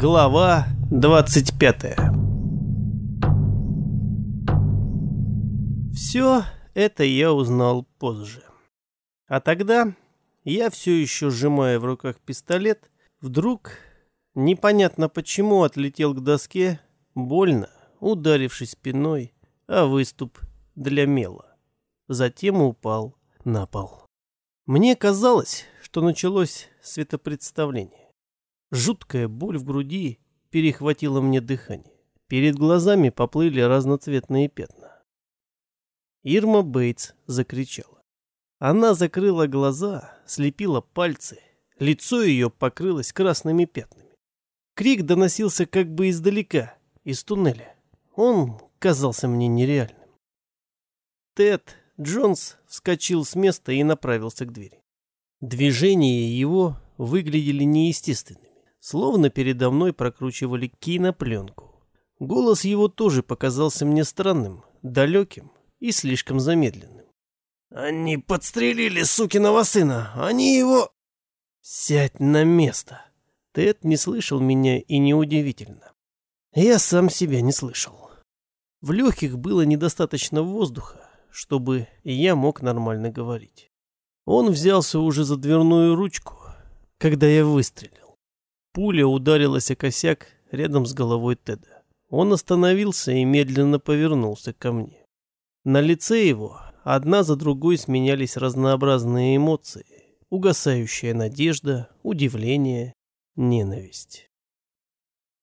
Глава 25 Все это я узнал позже. А тогда я все еще сжимая в руках пистолет, вдруг, непонятно почему, отлетел к доске, больно, ударившись спиной, а выступ для мела. Затем упал на пол. Мне казалось, что началось светопредставление. Жуткая боль в груди перехватила мне дыхание. Перед глазами поплыли разноцветные пятна. Ирма Бейтс закричала. Она закрыла глаза, слепила пальцы, лицо ее покрылось красными пятнами. Крик доносился как бы издалека, из туннеля. Он казался мне нереальным. Тед Джонс вскочил с места и направился к двери. Движения его выглядели неестественными, словно передо мной прокручивали кинопленку. Голос его тоже показался мне странным, далеким и слишком замедленным. «Они подстрелили сукиного сына! Они его...» «Сядь на место!» Тед не слышал меня и неудивительно. Я сам себя не слышал. В легких было недостаточно воздуха, чтобы я мог нормально говорить. Он взялся уже за дверную ручку, когда я выстрелил. Пуля ударилась о косяк рядом с головой Теда. Он остановился и медленно повернулся ко мне. На лице его одна за другой сменялись разнообразные эмоции. Угасающая надежда, удивление, ненависть.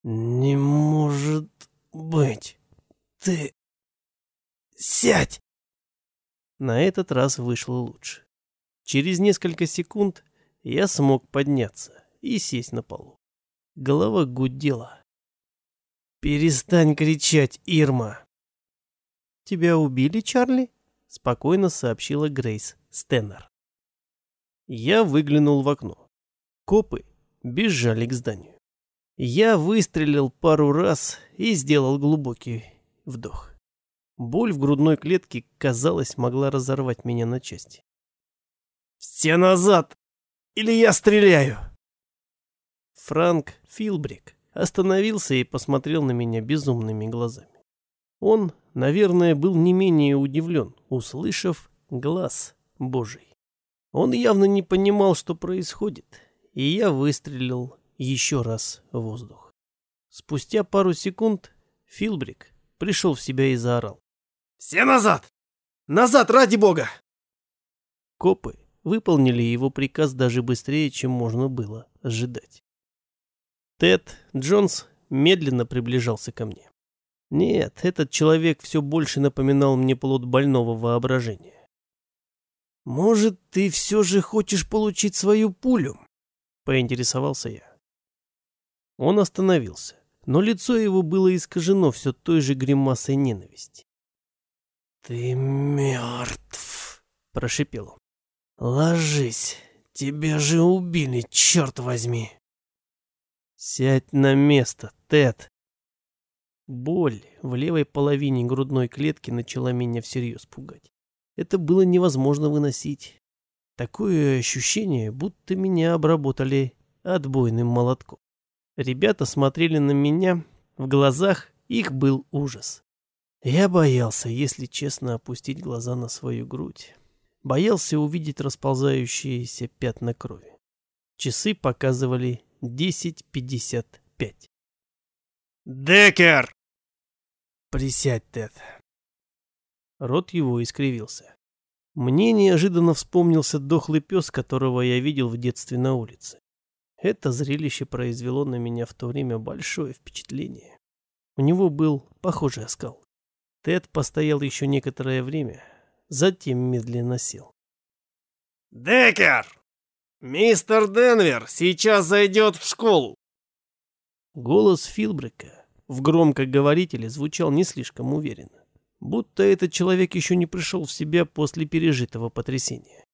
«Не может быть! Ты... сядь!» На этот раз вышло лучше. Через несколько секунд я смог подняться и сесть на полу. Голова гудела. «Перестань кричать, Ирма!» «Тебя убили, Чарли?» — спокойно сообщила Грейс Стеннер. Я выглянул в окно. Копы бежали к зданию. Я выстрелил пару раз и сделал глубокий вдох. Боль в грудной клетке, казалось, могла разорвать меня на части. «Все назад! Или я стреляю!» Франк Филбрик остановился и посмотрел на меня безумными глазами. Он, наверное, был не менее удивлен, услышав глаз Божий. Он явно не понимал, что происходит, и я выстрелил еще раз в воздух. Спустя пару секунд Филбрик пришел в себя и заорал. «Все назад! Назад, ради бога!» Копы выполнили его приказ даже быстрее, чем можно было ожидать. Тед Джонс медленно приближался ко мне. Нет, этот человек все больше напоминал мне плод больного воображения. «Может, ты все же хочешь получить свою пулю?» — поинтересовался я. Он остановился, но лицо его было искажено все той же гримасой ненависти. «Ты мертв!» — прошипел он. «Ложись, тебя же убили, черт возьми!» «Сядь на место, Тед!» Боль в левой половине грудной клетки начала меня всерьез пугать. Это было невозможно выносить. Такое ощущение, будто меня обработали отбойным молотком. Ребята смотрели на меня, в глазах их был ужас. Я боялся, если честно, опустить глаза на свою грудь. Боялся увидеть расползающиеся пятна крови. Часы показывали 10.55. «Деккер!» «Присядь, Тед». Рот его искривился. Мне неожиданно вспомнился дохлый пес, которого я видел в детстве на улице. Это зрелище произвело на меня в то время большое впечатление. У него был похожий оскал. Тед постоял еще некоторое время, затем медленно сел. «Деккер! Мистер Денвер сейчас зайдет в школу!» Голос Филбрека в громкоговорителе звучал не слишком уверенно, будто этот человек еще не пришел в себя после пережитого потрясения.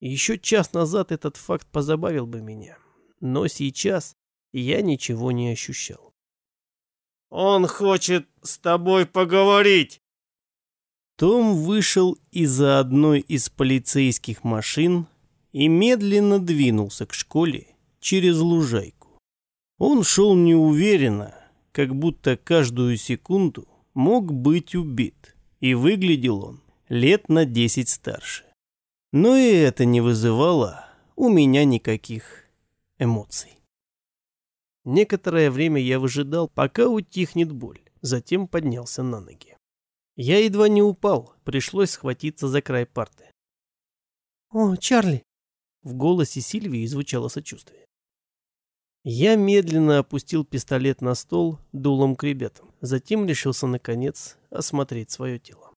Еще час назад этот факт позабавил бы меня, но сейчас я ничего не ощущал. «Он хочет с тобой поговорить!» Том вышел из-за одной из полицейских машин и медленно двинулся к школе через лужайку. Он шел неуверенно, как будто каждую секунду мог быть убит, и выглядел он лет на десять старше. Но и это не вызывало у меня никаких эмоций. Некоторое время я выжидал, пока утихнет боль, затем поднялся на ноги. Я едва не упал, пришлось схватиться за край парты. «О, Чарли!» В голосе Сильвии звучало сочувствие. Я медленно опустил пистолет на стол дулом к ребятам, затем решился, наконец, осмотреть свое тело.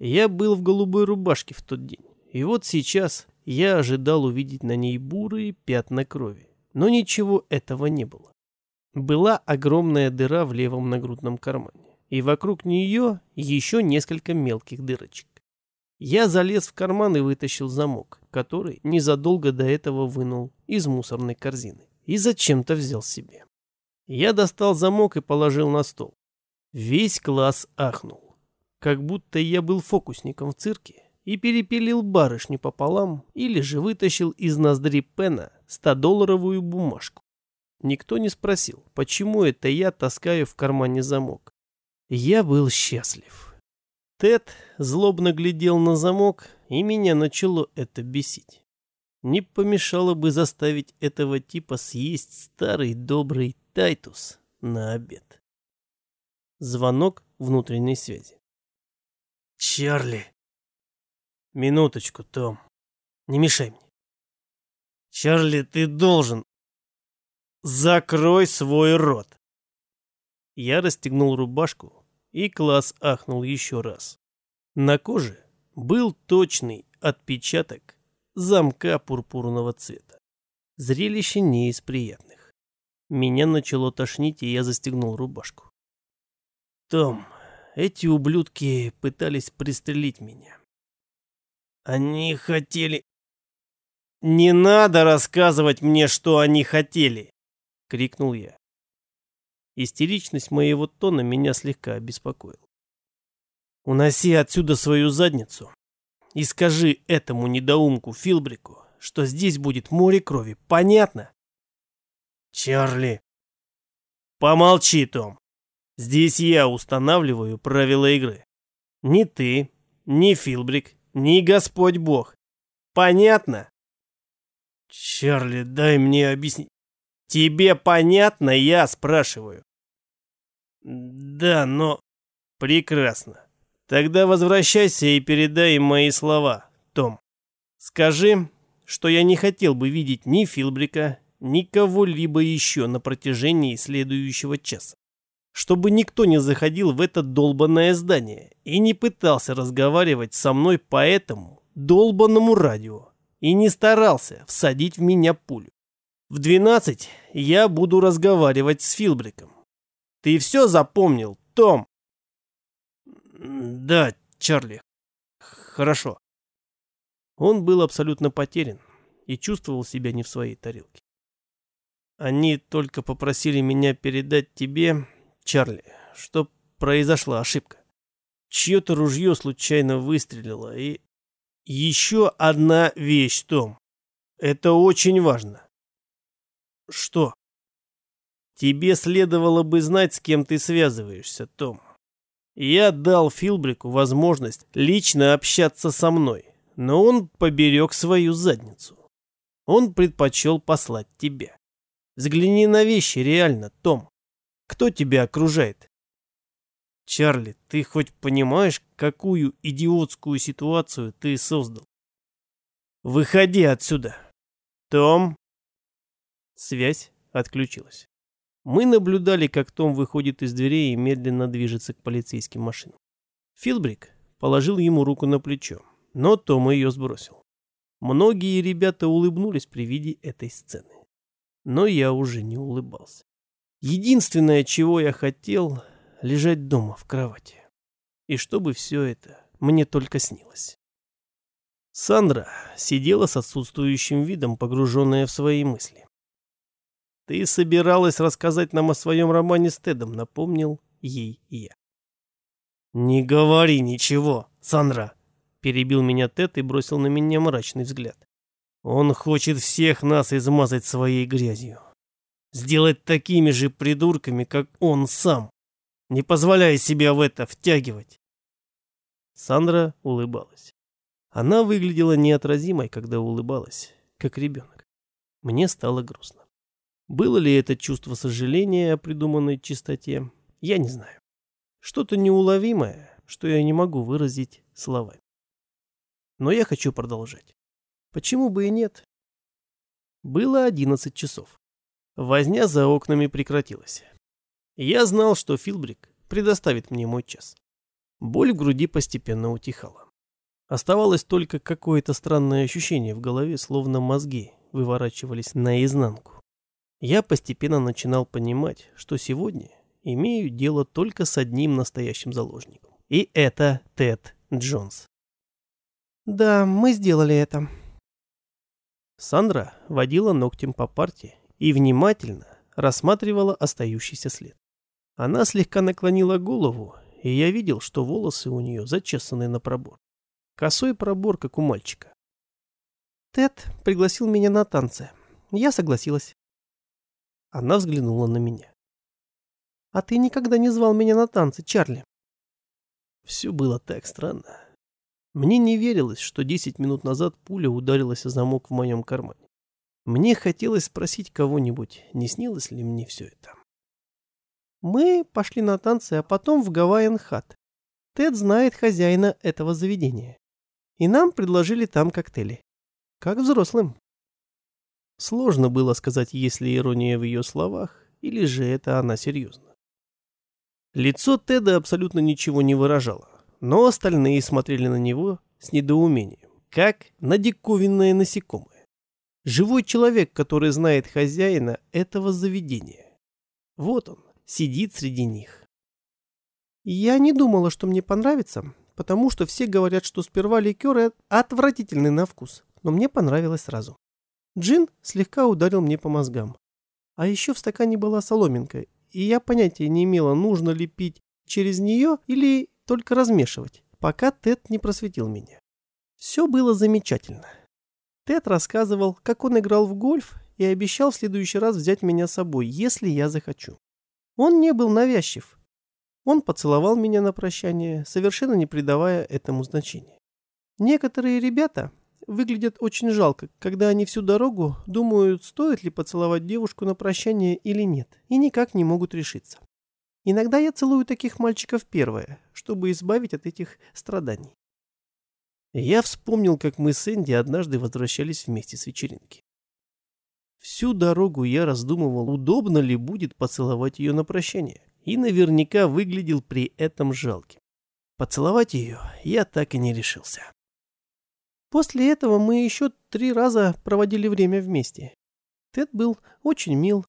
Я был в голубой рубашке в тот день, и вот сейчас я ожидал увидеть на ней бурые пятна крови, но ничего этого не было. Была огромная дыра в левом нагрудном кармане, и вокруг нее еще несколько мелких дырочек. Я залез в карман и вытащил замок, который незадолго до этого вынул из мусорной корзины и зачем-то взял себе. Я достал замок и положил на стол. Весь класс ахнул, как будто я был фокусником в цирке и перепилил барышню пополам или же вытащил из ноздри Пена 100-долларовую бумажку. Никто не спросил, почему это я таскаю в кармане замок. Я был счастлив. Тед злобно глядел на замок, и меня начало это бесить. Не помешало бы заставить этого типа съесть старый добрый тайтус на обед. Звонок внутренней связи. «Чарли!» «Минуточку, Том. Не мешай мне». «Чарли, ты должен...» «Закрой свой рот!» Я расстегнул рубашку, и класс ахнул еще раз. На коже был точный отпечаток замка пурпурного цвета. Зрелище не из приятных. Меня начало тошнить, и я застегнул рубашку. Том, эти ублюдки пытались пристрелить меня. Они хотели... «Не надо рассказывать мне, что они хотели!» — крикнул я. Истеричность моего тона меня слегка обеспокоила. «Уноси отсюда свою задницу и скажи этому недоумку Филбрику, что здесь будет море крови, понятно?» «Чарли!» «Помолчи, Том. Здесь я устанавливаю правила игры. Ни ты, ни Филбрик, ни Господь Бог. Понятно?» «Чарли, дай мне объяснить». «Тебе понятно, я спрашиваю?» «Да, но...» «Прекрасно. Тогда возвращайся и передай им мои слова, Том. Скажи, что я не хотел бы видеть ни Филбрика, ни кого-либо еще на протяжении следующего часа. Чтобы никто не заходил в это долбанное здание и не пытался разговаривать со мной по этому долбанному радио и не старался всадить в меня пулю. В 12 я буду разговаривать с Филбриком. Ты все запомнил, Том? Да, Чарли. Хорошо. Он был абсолютно потерян и чувствовал себя не в своей тарелке. Они только попросили меня передать тебе, Чарли, что произошла ошибка. Чье-то ружье случайно выстрелило, и... Еще одна вещь, Том. Это очень важно. Что? Тебе следовало бы знать, с кем ты связываешься, Том. Я дал Филбрику возможность лично общаться со мной, но он поберег свою задницу. Он предпочел послать тебя. Взгляни на вещи реально, Том. Кто тебя окружает? Чарли, ты хоть понимаешь, какую идиотскую ситуацию ты создал? Выходи отсюда. Том. Связь отключилась. Мы наблюдали, как Том выходит из дверей и медленно движется к полицейским машинам. Филбрик положил ему руку на плечо, но Том ее сбросил. Многие ребята улыбнулись при виде этой сцены. Но я уже не улыбался. Единственное, чего я хотел, лежать дома в кровати. И чтобы все это мне только снилось. Сандра сидела с отсутствующим видом, погруженная в свои мысли. «Ты собиралась рассказать нам о своем романе с Тедом», — напомнил ей я. «Не говори ничего, Сандра», — перебил меня Тед и бросил на меня мрачный взгляд. «Он хочет всех нас измазать своей грязью. Сделать такими же придурками, как он сам, не позволяя себя в это втягивать. Сандра улыбалась. Она выглядела неотразимой, когда улыбалась, как ребенок. Мне стало грустно. Было ли это чувство сожаления о придуманной чистоте, я не знаю. Что-то неуловимое, что я не могу выразить словами. Но я хочу продолжать. Почему бы и нет? Было одиннадцать часов. Возня за окнами прекратилась. Я знал, что Филбрик предоставит мне мой час. Боль в груди постепенно утихала. Оставалось только какое-то странное ощущение в голове, словно мозги выворачивались наизнанку. Я постепенно начинал понимать, что сегодня имею дело только с одним настоящим заложником. И это Тед Джонс. «Да, мы сделали это». Сандра водила ногтем по парте и внимательно рассматривала остающийся след. Она слегка наклонила голову, и я видел, что волосы у нее зачесаны на пробор. Косой пробор, как у мальчика. Тед пригласил меня на танцы. Я согласилась. Она взглянула на меня. А ты никогда не звал меня на танцы, Чарли. Все было так странно. Мне не верилось, что 10 минут назад пуля ударилась о замок в моем кармане. Мне хотелось спросить кого-нибудь, не снилось ли мне все это. Мы пошли на танцы, а потом в Гавайен-хат. Тед знает хозяина этого заведения. И нам предложили там коктейли. Как взрослым. Сложно было сказать, есть ли ирония в ее словах, или же это она серьезно. Лицо Теда абсолютно ничего не выражало, но остальные смотрели на него с недоумением, как на диковинное насекомое. Живой человек, который знает хозяина этого заведения. Вот он, сидит среди них. Я не думала, что мне понравится, потому что все говорят, что сперва ликеры отвратительный на вкус, но мне понравилось сразу. Джин слегка ударил мне по мозгам. А еще в стакане была соломинка, и я понятия не имела, нужно ли пить через нее или только размешивать, пока Тед не просветил меня. Все было замечательно. Тед рассказывал, как он играл в гольф и обещал в следующий раз взять меня с собой, если я захочу. Он не был навязчив. Он поцеловал меня на прощание, совершенно не придавая этому значения. Некоторые ребята выглядят очень жалко, когда они всю дорогу думают, стоит ли поцеловать девушку на прощание или нет, и никак не могут решиться. Иногда я целую таких мальчиков первое, чтобы избавить от этих страданий. Я вспомнил, как мы с Энди однажды возвращались вместе с вечеринки. Всю дорогу я раздумывал, удобно ли будет поцеловать ее на прощание, и наверняка выглядел при этом жалким. Поцеловать ее я так и не решился. После этого мы еще три раза проводили время вместе. Тед был очень мил.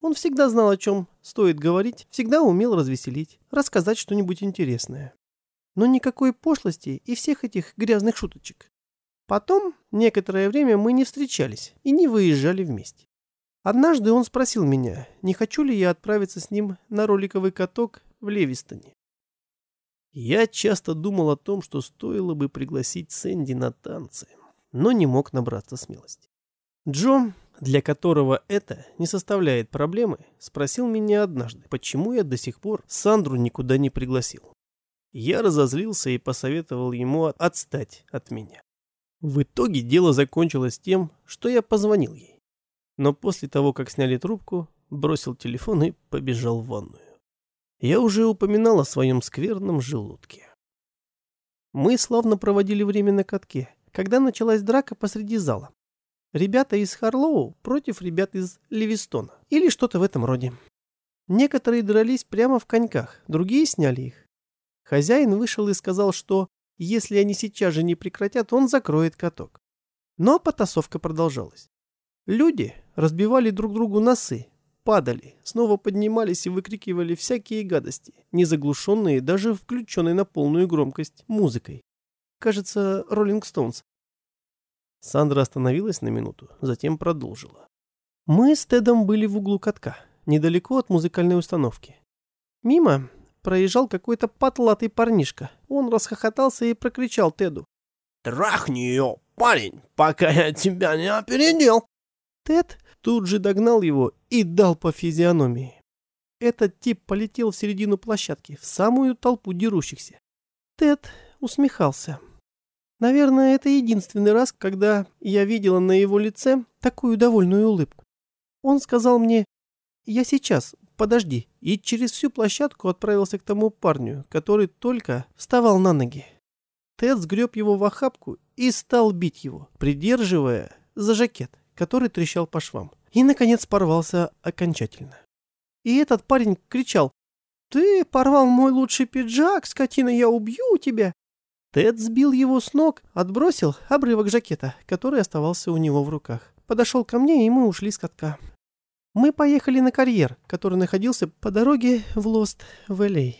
Он всегда знал, о чем стоит говорить, всегда умел развеселить, рассказать что-нибудь интересное. Но никакой пошлости и всех этих грязных шуточек. Потом некоторое время мы не встречались и не выезжали вместе. Однажды он спросил меня, не хочу ли я отправиться с ним на роликовый каток в Левистоне. Я часто думал о том, что стоило бы пригласить Сэнди на танцы, но не мог набраться смелости. Джо, для которого это не составляет проблемы, спросил меня однажды, почему я до сих пор Сандру никуда не пригласил. Я разозлился и посоветовал ему отстать от меня. В итоге дело закончилось тем, что я позвонил ей. Но после того, как сняли трубку, бросил телефон и побежал в ванную. Я уже упоминал о своем скверном желудке. Мы славно проводили время на катке, когда началась драка посреди зала. Ребята из Харлоу против ребят из Ливистона. Или что-то в этом роде. Некоторые дрались прямо в коньках, другие сняли их. Хозяин вышел и сказал, что если они сейчас же не прекратят, он закроет каток. Но потасовка продолжалась. Люди разбивали друг другу носы, падали, снова поднимались и выкрикивали всякие гадости, не заглушенные даже включенной на полную громкость музыкой. Кажется, Роллинг Стоунс. Сандра остановилась на минуту, затем продолжила. Мы с Тедом были в углу катка, недалеко от музыкальной установки. Мимо проезжал какой-то потлатый парнишка. Он расхохотался и прокричал Теду. «Трахни ее, парень, пока я тебя не опередил!» Тед тут же догнал его и дал по физиономии. Этот тип полетел в середину площадки, в самую толпу дерущихся. Тед усмехался. Наверное, это единственный раз, когда я видела на его лице такую довольную улыбку. Он сказал мне «Я сейчас, подожди», и через всю площадку отправился к тому парню, который только вставал на ноги. Тед сгреб его в охапку и стал бить его, придерживая за жакет, который трещал по швам. И, наконец, порвался окончательно. И этот парень кричал «Ты порвал мой лучший пиджак, скотина, я убью тебя!» Тед сбил его с ног, отбросил обрывок жакета, который оставался у него в руках. Подошел ко мне, и мы ушли с катка. Мы поехали на карьер, который находился по дороге в Лост, в Л.А.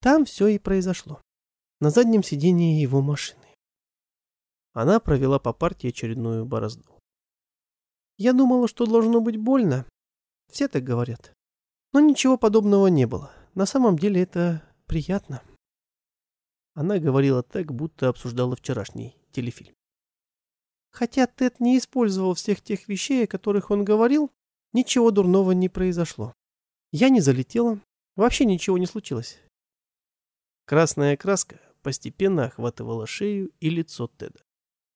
Там все и произошло. На заднем сидении его машины. Она провела по партии очередную борозду. Я думала, что должно быть больно. Все так говорят. Но ничего подобного не было. На самом деле это приятно. Она говорила так, будто обсуждала вчерашний телефильм. Хотя Тед не использовал всех тех вещей, о которых он говорил, ничего дурного не произошло. Я не залетела, вообще ничего не случилось. Красная краска постепенно охватывала шею и лицо Теда.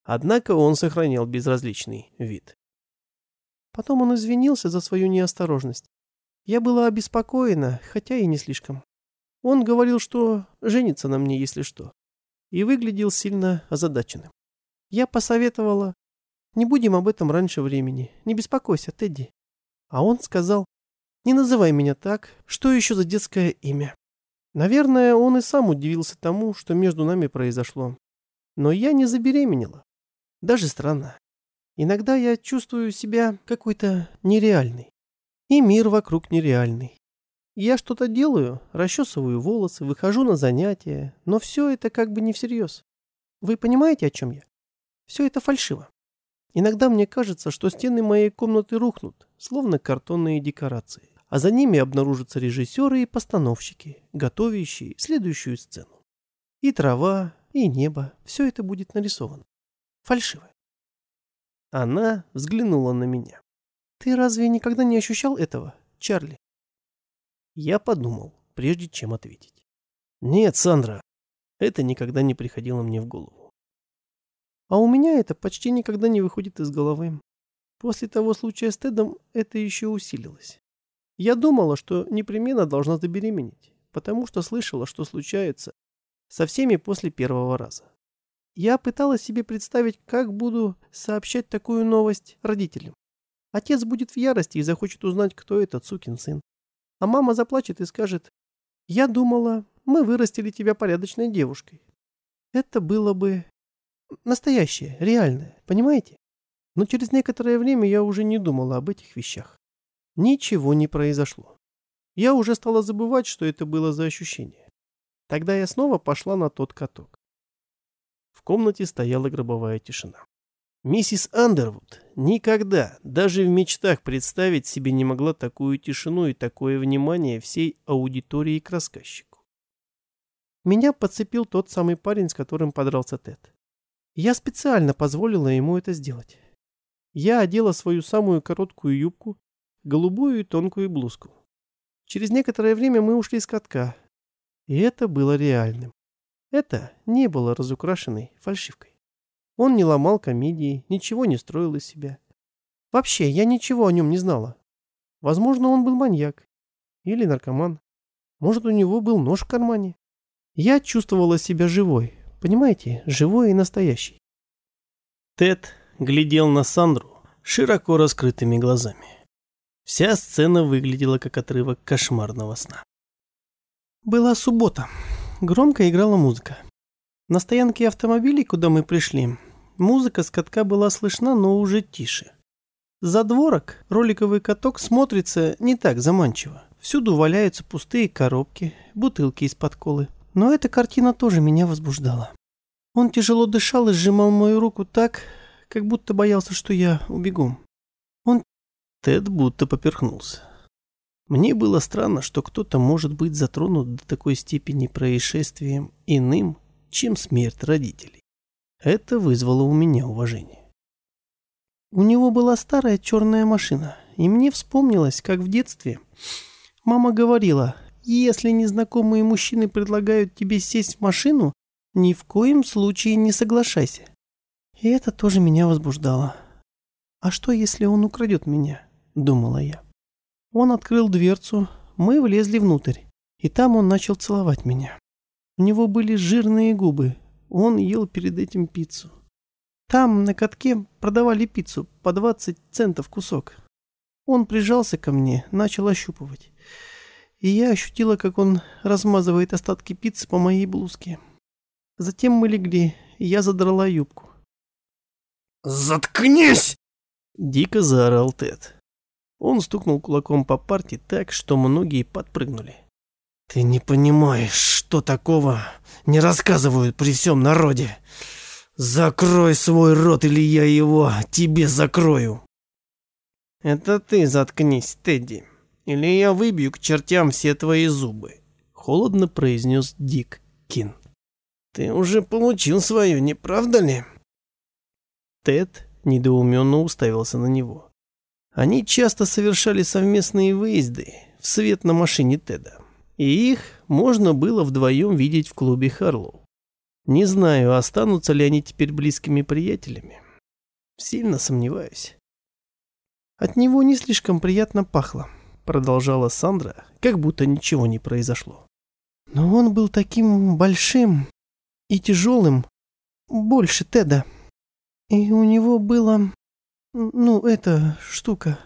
Однако он сохранял безразличный вид. Потом он извинился за свою неосторожность. Я была обеспокоена, хотя и не слишком. Он говорил, что женится на мне, если что, и выглядел сильно озадаченным. Я посоветовала, не будем об этом раньше времени, не беспокойся, Тедди. А он сказал, не называй меня так, что еще за детское имя. Наверное, он и сам удивился тому, что между нами произошло. Но я не забеременела. Даже странно. Иногда я чувствую себя какой-то нереальный. И мир вокруг нереальный. Я что-то делаю, расчесываю волосы, выхожу на занятия, но все это как бы не всерьез. Вы понимаете, о чем я? Все это фальшиво. Иногда мне кажется, что стены моей комнаты рухнут, словно картонные декорации, а за ними обнаружатся режиссеры и постановщики, готовящие следующую сцену. И трава, и небо, все это будет нарисовано. Фальшиво. Она взглянула на меня. «Ты разве никогда не ощущал этого, Чарли?» Я подумал, прежде чем ответить. Нет, Сандра, это никогда не приходило мне в голову. А у меня это почти никогда не выходит из головы. После того случая с Тедом это еще усилилось. Я думала, что непременно должна забеременеть, потому что слышала, что случается со всеми после первого раза. Я пыталась себе представить, как буду сообщать такую новость родителям. Отец будет в ярости и захочет узнать, кто этот сукин сын. А мама заплачет и скажет, «Я думала, мы вырастили тебя порядочной девушкой». Это было бы настоящее, реальное, понимаете? Но через некоторое время я уже не думала об этих вещах. Ничего не произошло. Я уже стала забывать, что это было за ощущение. Тогда я снова пошла на тот каток. Комнате стояла гробовая тишина. Миссис Андервуд никогда, даже в мечтах представить себе не могла такую тишину и такое внимание всей аудитории к рассказчику. Меня подцепил тот самый парень, с которым подрался Тед. Я специально позволила ему это сделать. Я одела свою самую короткую юбку, голубую и тонкую блузку. Через некоторое время мы ушли с катка, и это было реальным. Это не было разукрашенной фальшивкой. Он не ломал комедии, ничего не строил из себя. Вообще, я ничего о нем не знала. Возможно, он был маньяк. Или наркоман. Может, у него был нож в кармане. Я чувствовала себя живой. Понимаете, живой и настоящий. Тед глядел на Сандру широко раскрытыми глазами. Вся сцена выглядела как отрывок кошмарного сна. Была суббота. Громко играла музыка. На стоянке автомобилей, куда мы пришли, Музыка с катка была слышна, но уже тише. За дворок роликовый каток смотрится не так заманчиво. Всюду валяются пустые коробки, бутылки из-под колы. Но эта картина тоже меня возбуждала. Он тяжело дышал и сжимал мою руку так, как будто боялся, что я убегу. Он... Тед будто поперхнулся. Мне было странно, что кто-то может быть затронут до такой степени происшествием иным, чем смерть родителей. Это вызвало у меня уважение. У него была старая черная машина, и мне вспомнилось, как в детстве мама говорила, если незнакомые мужчины предлагают тебе сесть в машину, ни в коем случае не соглашайся. И это тоже меня возбуждало. А что, если он украдет меня? Думала я. Он открыл дверцу, мы влезли внутрь, и там он начал целовать меня. У него были жирные губы, он ел перед этим пиццу. Там, на катке, продавали пиццу по 20 центов кусок. Он прижался ко мне, начал ощупывать. И я ощутила, как он размазывает остатки пиццы по моей блузке. Затем мы легли, и я задрала юбку. «Заткнись!» — дико заорал Тед. Он стукнул кулаком по парте так, что многие подпрыгнули. «Ты не понимаешь, что такого не рассказывают при всем народе. Закрой свой рот, или я его тебе закрою!» «Это ты заткнись, Тедди, или я выбью к чертям все твои зубы», — холодно произнес Дик Кин. «Ты уже получил свою, не правда ли?» Тед недоуменно уставился на него. Они часто совершали совместные выезды в свет на машине Теда и их можно было вдвоем видеть в клубе Харлоу. Не знаю, останутся ли они теперь близкими приятелями. Сильно сомневаюсь. От него не слишком приятно пахло, продолжала Сандра, как будто ничего не произошло. Но он был таким большим и тяжелым, больше Теда. И у него было, ну, эта штука,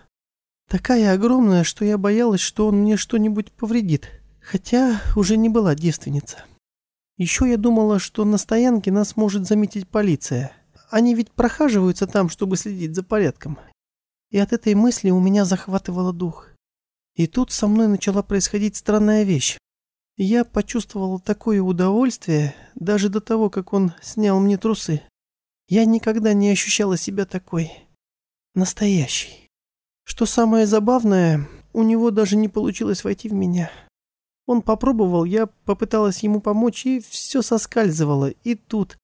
такая огромная, что я боялась, что он мне что-нибудь повредит. Хотя уже не была девственница. Еще я думала, что на стоянке нас может заметить полиция. Они ведь прохаживаются там, чтобы следить за порядком. И от этой мысли у меня захватывало дух. И тут со мной начала происходить странная вещь. Я почувствовала такое удовольствие, даже до того, как он снял мне трусы. Я никогда не ощущала себя такой. Настоящей. Что самое забавное, у него даже не получилось войти в меня. Он попробовал, я попыталась ему помочь, и все соскальзывало. И тут...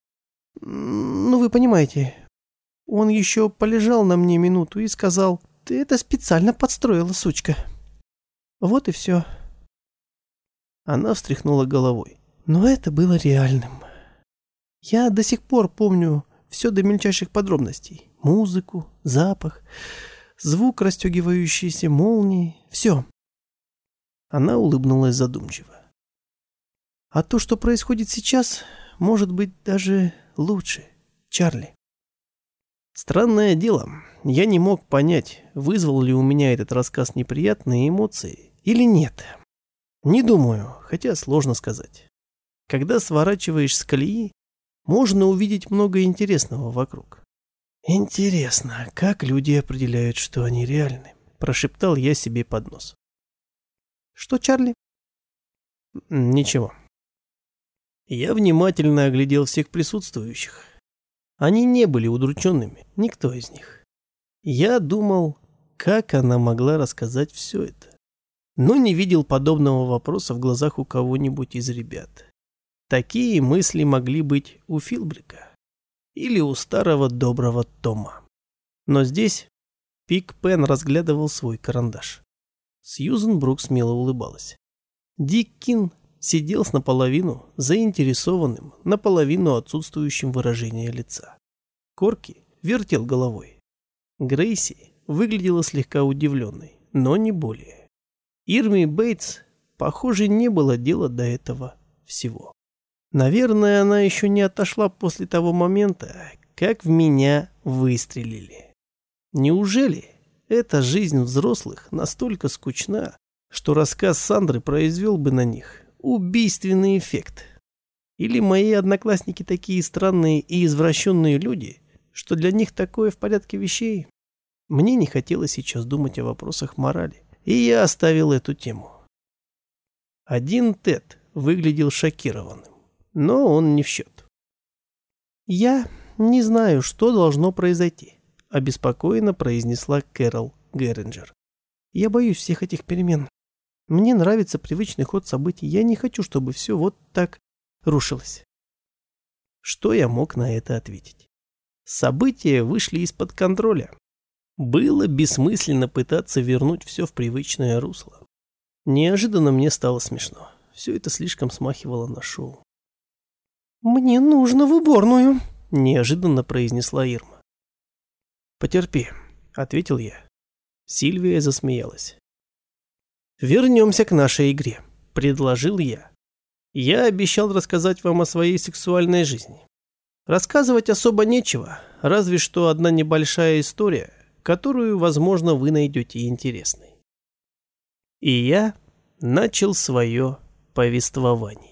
Ну, вы понимаете. Он еще полежал на мне минуту и сказал, «Ты это специально подстроила, сучка». Вот и все. Она встряхнула головой. Но это было реальным. Я до сих пор помню все до мельчайших подробностей. Музыку, запах, звук расстегивающейся молнии. Все. Она улыбнулась задумчиво. А то, что происходит сейчас, может быть даже лучше, Чарли. Странное дело, я не мог понять, вызвал ли у меня этот рассказ неприятные эмоции или нет. Не думаю, хотя сложно сказать. Когда сворачиваешь с колеи, можно увидеть много интересного вокруг. Интересно, как люди определяют, что они реальны, прошептал я себе под нос. Что, Чарли? Ничего. Я внимательно оглядел всех присутствующих. Они не были удрученными, никто из них. Я думал, как она могла рассказать все это. Но не видел подобного вопроса в глазах у кого-нибудь из ребят. Такие мысли могли быть у Филбрика или у старого доброго Тома. Но здесь Пик Пен разглядывал свой карандаш. Сьюзен Брукс мило улыбалась. Дик Кин сидел с наполовину заинтересованным, наполовину отсутствующим выражением лица. Корки вертел головой. Грейси выглядела слегка удивленной, но не более. Ирми Бейтс, похоже, не было дела до этого всего. Наверное, она еще не отошла после того момента, как в меня выстрелили. Неужели эта жизнь взрослых настолько скучна, что рассказ Сандры произвел бы на них убийственный эффект. Или мои одноклассники такие странные и извращенные люди, что для них такое в порядке вещей? Мне не хотелось сейчас думать о вопросах морали, и я оставил эту тему. Один Тед выглядел шокированным, но он не в счет. Я не знаю, что должно произойти обеспокоенно произнесла Кэрол Герринджер. «Я боюсь всех этих перемен. Мне нравится привычный ход событий. Я не хочу, чтобы все вот так рушилось». Что я мог на это ответить? События вышли из-под контроля, Было бессмысленно пытаться вернуть все в привычное русло. Неожиданно мне стало смешно. Все это слишком смахивало на шоу. «Мне нужно в уборную», — неожиданно произнесла Ирма. «Потерпи», — ответил я. Сильвия засмеялась. «Вернемся к нашей игре», — предложил я. «Я обещал рассказать вам о своей сексуальной жизни. Рассказывать особо нечего, разве что одна небольшая история, которую, возможно, вы найдете интересной». И я начал свое повествование.